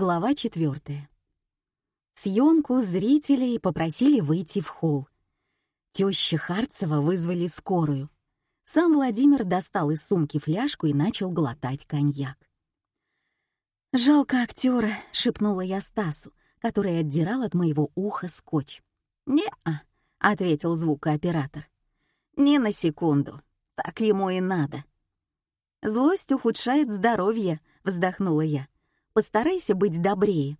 Глава четвертая. Съемку зрителей попросили выйти в холл. Теща Харцева вызвали скорую. Сам Владимир достал из сумки фляжку и начал глотать коньяк. «Жалко актера», — шепнула я Стасу, который отдирал от моего уха скотч. «Не-а», — ответил звукооператор. «Ни на секунду. Так ему и надо». «Злость ухудшает здоровье», — вздохнула я. Постарайся быть добрее».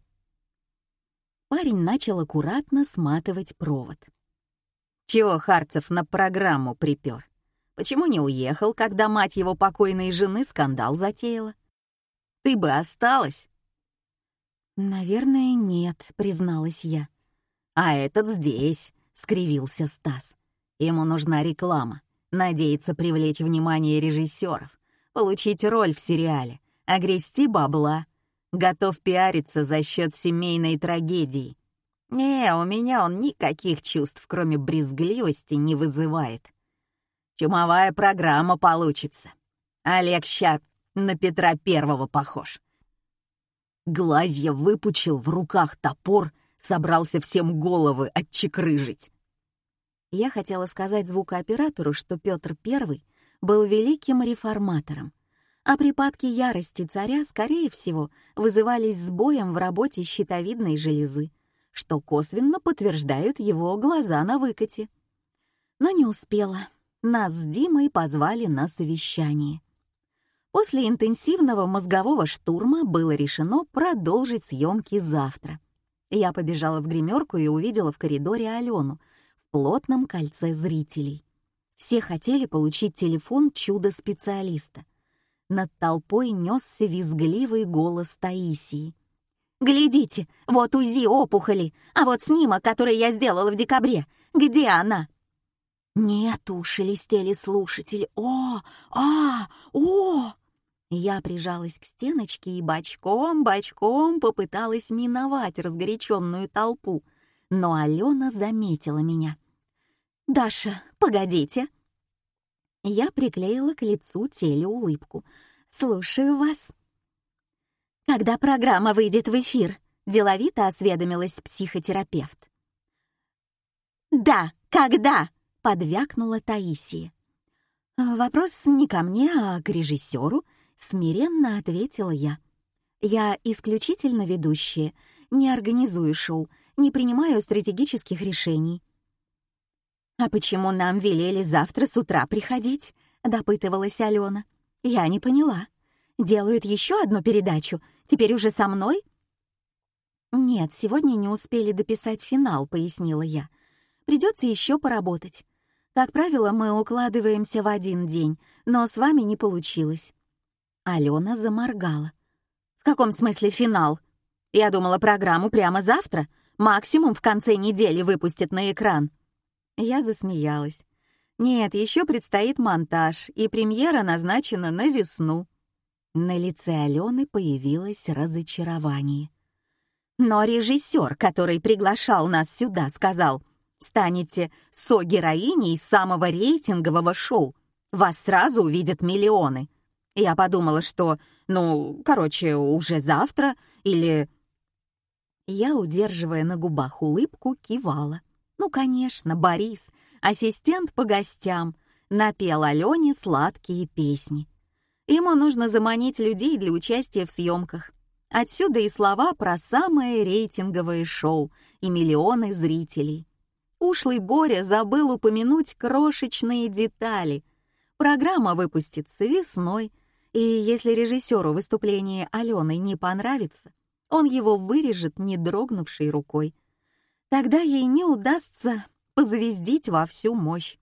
Парень начал аккуратно сматывать провод. «Чего Харцев на программу припер? Почему не уехал, когда мать его покойной жены скандал затеяла? Ты бы осталась?» «Наверное, нет», — призналась я. «А этот здесь», — скривился Стас. «Ему нужна реклама, надеется привлечь внимание режиссеров, получить роль в сериале, огрести бабла готов пиариться за счет семейной трагедии. Не, у меня он никаких чувств, кроме брезгливости, не вызывает. Чумовая программа получится. Олег ща на Петра Первого похож. Глазья выпучил, в руках топор, собрался всем головы отчекрыжить. Я хотела сказать звукооператору, что Петр Первый был великим реформатором, а припадки ярости царя, скорее всего, вызывались сбоем в работе щитовидной железы, что косвенно подтверждают его глаза на выкате. Но не успела. Нас с Димой позвали на совещание. После интенсивного мозгового штурма было решено продолжить съемки завтра. Я побежала в гримерку и увидела в коридоре Алену в плотном кольце зрителей. Все хотели получить телефон чудо-специалиста — над толпой несся визгливый голос Таисии. «Глядите, вот УЗИ опухоли, а вот снимок, который я сделала в декабре. Где она?» «Нету», — шелестели слушатели. «О! А! О!» Я прижалась к стеночке и бочком-бочком попыталась миновать разгоряченную толпу, но Алена заметила меня. «Даша, погодите!» Я приклеила к лицу телеулыбку. «Слушаю вас». «Когда программа выйдет в эфир?» — деловито осведомилась психотерапевт. «Да, когда?» — подвякнула Таисия. «Вопрос не ко мне, а к режиссеру», — смиренно ответила я. «Я исключительно ведущая, не организую шоу, не принимаю стратегических решений. «А почему нам велели завтра с утра приходить?» — допытывалась Алена. «Я не поняла. Делают еще одну передачу, теперь уже со мной?» «Нет, сегодня не успели дописать финал», — пояснила я. «Придется еще поработать. Как правило, мы укладываемся в один день, но с вами не получилось». Алена заморгала. «В каком смысле финал? Я думала, программу прямо завтра, максимум в конце недели выпустят на экран». Я засмеялась. Нет, еще предстоит монтаж, и премьера назначена на весну. На лице Алены появилось разочарование. Но режиссер, который приглашал нас сюда, сказал, станете со-героиней самого рейтингового шоу. Вас сразу увидят миллионы. Я подумала, что, ну, короче, уже завтра или... Я, удерживая на губах улыбку, кивала. Ну, конечно, Борис, ассистент по гостям, напел Алене сладкие песни. Ему нужно заманить людей для участия в съемках. Отсюда и слова про самое рейтинговое шоу и миллионы зрителей. Ушлый Боря забыл упомянуть крошечные детали. Программа выпустится весной, и если режиссеру выступление Алены не понравится, он его вырежет не дрогнувшей рукой. Тогда ей не удастся позвездить во всю мощь.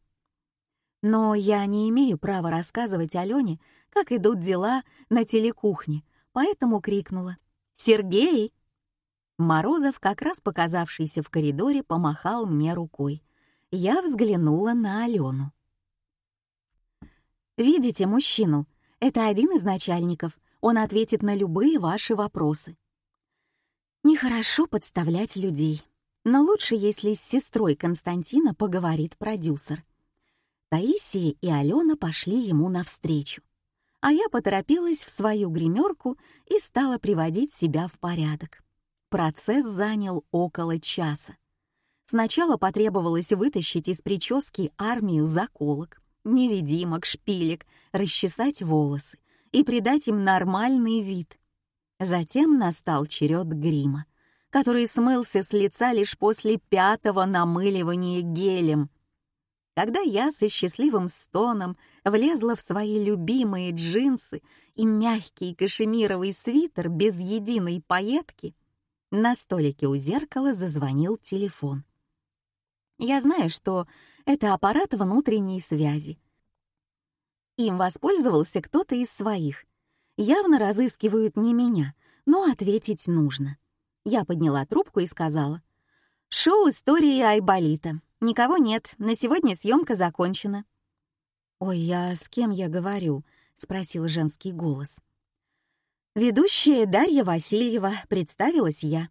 Но я не имею права рассказывать Алене, как идут дела на телекухне, поэтому крикнула «Сергей!». Морозов, как раз показавшийся в коридоре, помахал мне рукой. Я взглянула на Алену. «Видите мужчину? Это один из начальников. Он ответит на любые ваши вопросы». Нехорошо подставлять людей. Но лучше, если с сестрой Константина поговорит продюсер. Таисия и Алена пошли ему навстречу. а я поторопилась в свою гримерку и стала приводить себя в порядок. Процесс занял около часа. Сначала потребовалось вытащить из прически армию заколок, невидимок, шпилек, расчесать волосы и придать им нормальный вид. Затем настал черед грима, который смылся с лица лишь после пятого намыливания гелем. Когда я со счастливым стоном влезла в свои любимые джинсы и мягкий кашемировый свитер без единой пайетки, на столике у зеркала зазвонил телефон. Я знаю, что это аппарат внутренней связи. Им воспользовался кто-то из своих. Явно разыскивают не меня, но ответить нужно. Я подняла трубку и сказала. «Шоу истории Айболита. Никого нет, на сегодня съемка закончена». «Ой, я с кем я говорю?» — спросил женский голос. «Ведущая Дарья Васильева», — представилась я.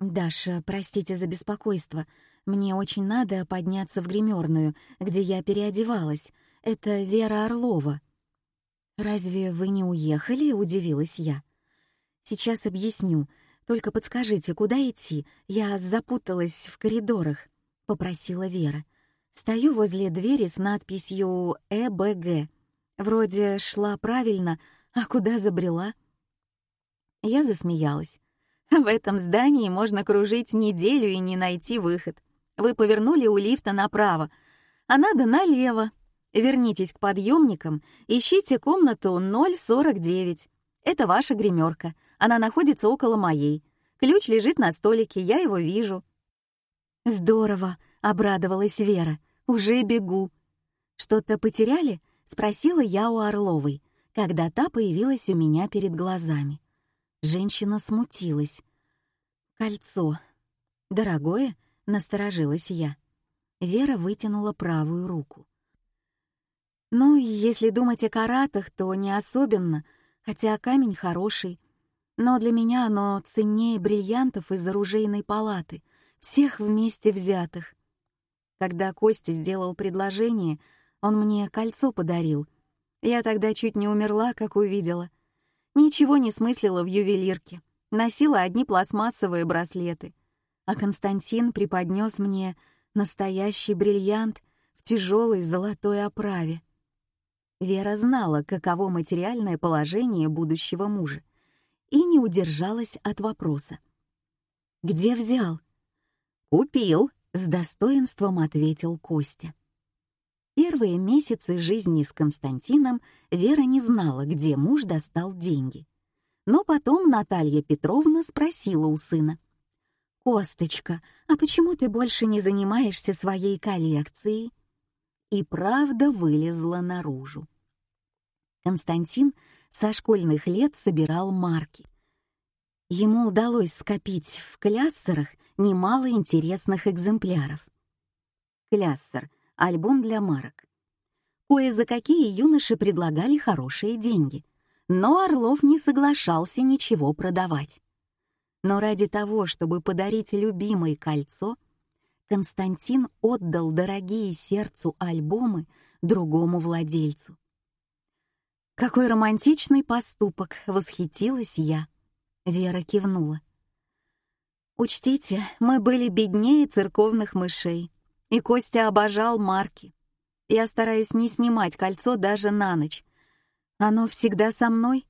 «Даша, простите за беспокойство. Мне очень надо подняться в гримерную, где я переодевалась. Это Вера Орлова». «Разве вы не уехали?» — удивилась я. «Сейчас объясню. Только подскажите, куда идти? Я запуталась в коридорах», — попросила Вера. «Стою возле двери с надписью «ЭБГ». Вроде шла правильно, а куда забрела?» Я засмеялась. «В этом здании можно кружить неделю и не найти выход. Вы повернули у лифта направо, а надо налево. Вернитесь к подъемникам, ищите комнату 049. Это ваша гримерка. Она находится около моей. Ключ лежит на столике, я его вижу». «Здорово», — обрадовалась Вера. «Уже бегу». «Что-то потеряли?» — спросила я у Орловой, когда та появилась у меня перед глазами. Женщина смутилась. «Кольцо. Дорогое?» — насторожилась я. Вера вытянула правую руку. «Ну, если думать о каратах, то не особенно, хотя камень хороший. Но для меня оно ценнее бриллиантов из оружейной палаты, всех вместе взятых. Когда Костя сделал предложение, он мне кольцо подарил. Я тогда чуть не умерла, как увидела. Ничего не смыслила в ювелирке, носила одни пластмассовые браслеты — а Константин преподнес мне настоящий бриллиант в тяжелой золотой оправе. Вера знала, каково материальное положение будущего мужа, и не удержалась от вопроса. «Где взял?» «Купил», — с достоинством ответил Костя. Первые месяцы жизни с Константином Вера не знала, где муж достал деньги. Но потом Наталья Петровна спросила у сына. «Косточка, а почему ты больше не занимаешься своей коллекцией?» И правда вылезла наружу. Константин со школьных лет собирал марки. Ему удалось скопить в кляссерах немало интересных экземпляров. Кляссер — альбом для марок. Кое за какие юноши предлагали хорошие деньги, но Орлов не соглашался ничего продавать. Но ради того, чтобы подарить любимое кольцо, Константин отдал дорогие сердцу альбомы другому владельцу. «Какой романтичный поступок!» — восхитилась я. Вера кивнула. «Учтите, мы были беднее церковных мышей, и Костя обожал марки. Я стараюсь не снимать кольцо даже на ночь. Оно всегда со мной?»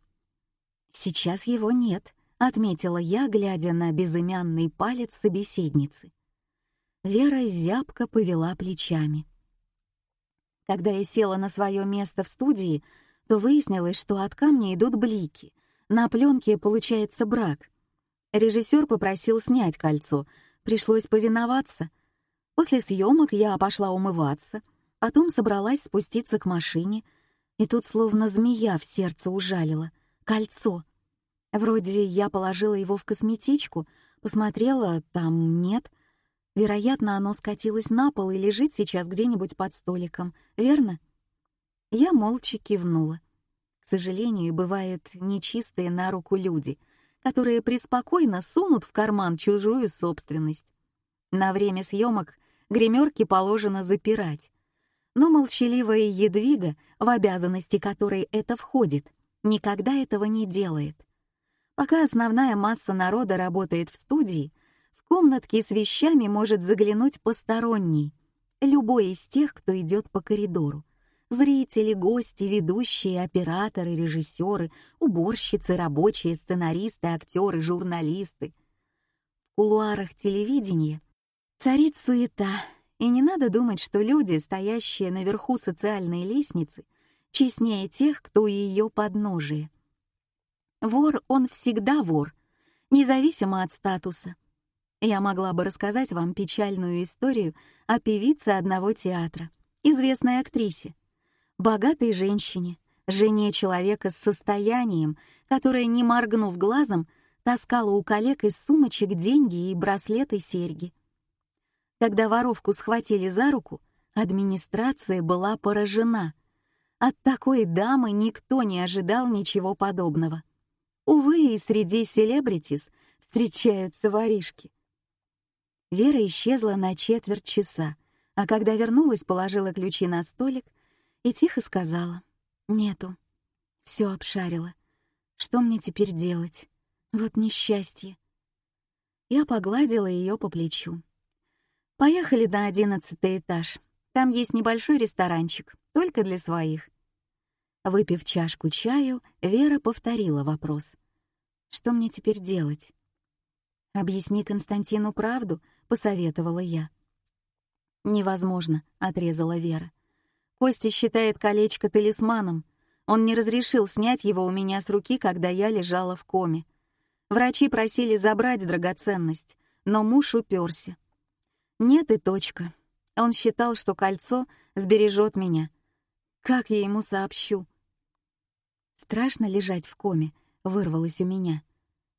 «Сейчас его нет», — отметила я, глядя на безымянный палец собеседницы. Вера зябко повела плечами. Когда я села на свое место в студии, то выяснилось, что от камня идут блики. На пленке получается брак. Режиссер попросил снять кольцо, пришлось повиноваться. После съемок я пошла умываться, потом собралась спуститься к машине, и тут словно змея в сердце ужалила. Кольцо — Вроде я положила его в косметичку, посмотрела, там нет. Вероятно, оно скатилось на пол и лежит сейчас где-нибудь под столиком, верно? Я молча кивнула. К сожалению, бывают нечистые на руку люди, которые преспокойно сунут в карман чужую собственность. На время съемок гримерки положено запирать. Но молчаливая едвига, в обязанности которой это входит, никогда этого не делает. Пока основная масса народа работает в студии, в комнатки с вещами может заглянуть посторонний, любой из тех, кто идет по коридору. Зрители, гости, ведущие, операторы, режиссеры, уборщицы, рабочие, сценаристы, актеры, журналисты. В кулуарах телевидения царит суета, и не надо думать, что люди, стоящие наверху социальной лестницы, честнее тех, кто ее подножия. Вор, он всегда вор, независимо от статуса. Я могла бы рассказать вам печальную историю о певице одного театра, известной актрисе, богатой женщине, жене человека с состоянием, которая, не моргнув глазом, таскала у коллег из сумочек деньги и браслеты серьги. Когда воровку схватили за руку, администрация была поражена. От такой дамы никто не ожидал ничего подобного. Увы, и среди селебритис встречаются воришки. Вера исчезла на четверть часа, а когда вернулась, положила ключи на столик и тихо сказала «Нету». Все обшарила. Что мне теперь делать? Вот несчастье. Я погладила ее по плечу. Поехали на одиннадцатый этаж. Там есть небольшой ресторанчик, только для своих. Выпив чашку чаю, Вера повторила вопрос. «Что мне теперь делать?» «Объясни Константину правду», — посоветовала я. «Невозможно», — отрезала Вера. «Костя считает колечко талисманом. Он не разрешил снять его у меня с руки, когда я лежала в коме. Врачи просили забрать драгоценность, но муж уперся. Нет и точка. Он считал, что кольцо сбережет меня. Как я ему сообщу? Страшно лежать в коме, вырвалось у меня.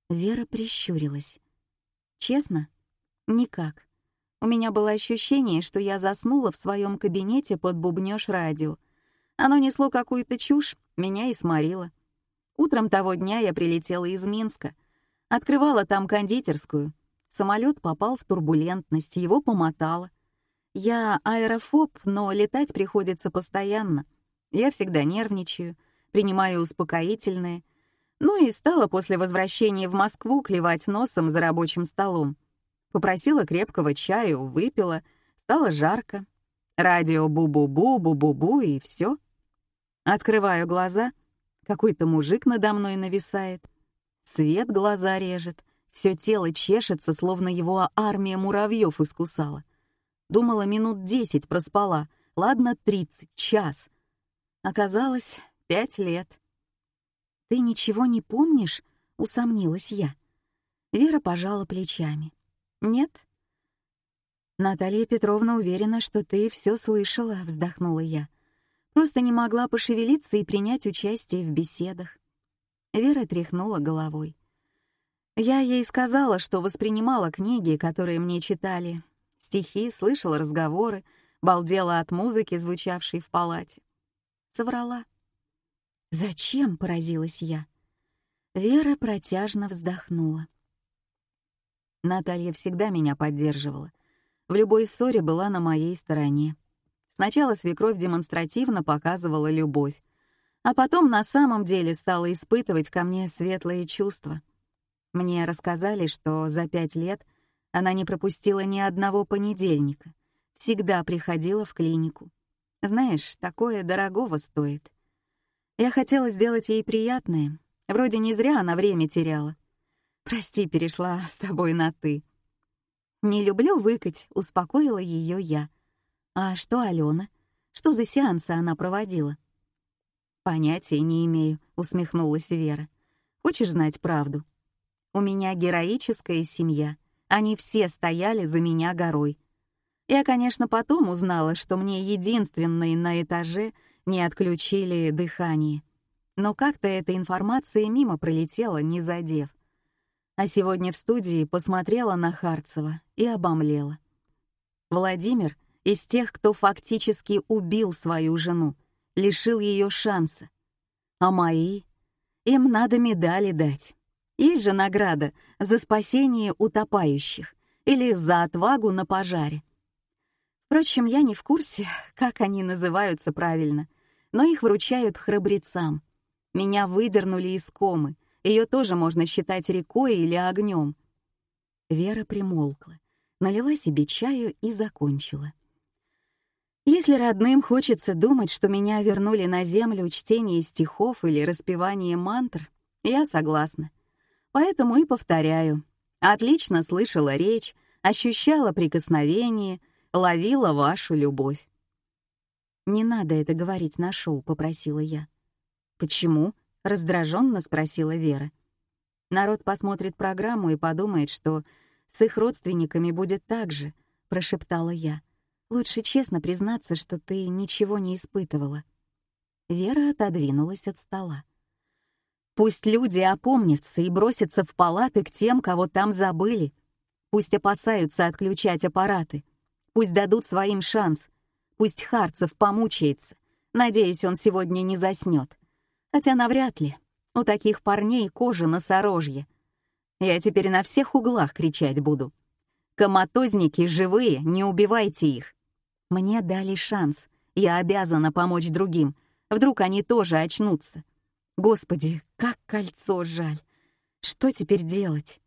Вера прищурилась. Честно? Никак. У меня было ощущение, что я заснула в своем кабинете под бубнёж радио. Оно несло какую-то чушь, меня и сморило. Утром того дня я прилетела из Минска. Открывала там кондитерскую — Самолет попал в турбулентность, его помотало. Я аэрофоб, но летать приходится постоянно. Я всегда нервничаю, принимаю успокоительные. Ну и стала после возвращения в Москву клевать носом за рабочим столом. Попросила крепкого чаю, выпила, стало жарко. Радио бу-бу-бу, бу-бу-бу и все. Открываю глаза, какой-то мужик надо мной нависает. Свет глаза режет — все тело чешется, словно его армия муравьев искусала. Думала, минут десять проспала, ладно, тридцать, час. Оказалось, пять лет. «Ты ничего не помнишь?» — усомнилась я. Вера пожала плечами. «Нет». «Наталья Петровна уверена, что ты все слышала», — вздохнула я. «Просто не могла пошевелиться и принять участие в беседах». Вера тряхнула головой. Я ей сказала, что воспринимала книги, которые мне читали, стихи, слышала разговоры, балдела от музыки, звучавшей в палате. Соврала. «Зачем?» — поразилась я. Вера протяжно вздохнула. Наталья всегда меня поддерживала. В любой ссоре была на моей стороне. Сначала свекровь демонстративно показывала любовь, а потом на самом деле стала испытывать ко мне светлые чувства — мне рассказали, что за пять лет она не пропустила ни одного понедельника, всегда приходила в клинику. Знаешь, такое дорогого стоит. Я хотела сделать ей приятное. Вроде не зря она время теряла. Прости, перешла с тобой на «ты». «Не люблю выкать», — успокоила ее я. «А что Алена? Что за сеансы она проводила?» «Понятия не имею», — усмехнулась Вера. «Хочешь знать правду?» У меня героическая семья. Они все стояли за меня горой. Я, конечно, потом узнала, что мне единственной на этаже не отключили дыхание. Но как-то эта информация мимо пролетела, не задев. А сегодня в студии посмотрела на Харцева и обомлела. Владимир из тех, кто фактически убил свою жену, лишил ее шанса. А мои? Им надо медали дать. Есть же награда за спасение утопающих или за отвагу на пожаре. Впрочем, я не в курсе, как они называются правильно, но их вручают храбрецам. Меня выдернули из комы, ее тоже можно считать рекой или огнем. Вера примолкла, налила себе чаю и закончила. Если родным хочется думать, что меня вернули на землю чтение стихов или распевание мантр, я согласна. Поэтому и повторяю. Отлично слышала речь, ощущала прикосновение, ловила вашу любовь. «Не надо это говорить на шоу», — попросила я. «Почему?» — раздраженно спросила Вера. «Народ посмотрит программу и подумает, что с их родственниками будет так же», — прошептала я. «Лучше честно признаться, что ты ничего не испытывала». Вера отодвинулась от стола. «Пусть люди опомнятся и бросятся в палаты к тем, кого там забыли. Пусть опасаются отключать аппараты. Пусть дадут своим шанс. Пусть Харцев помучается. Надеюсь, он сегодня не заснет. Хотя навряд ли. У таких парней кожа носорожье. Я теперь на всех углах кричать буду. Коматозники живые, не убивайте их. Мне дали шанс. Я обязана помочь другим. Вдруг они тоже очнутся. Господи, как кольцо жаль. Что теперь делать?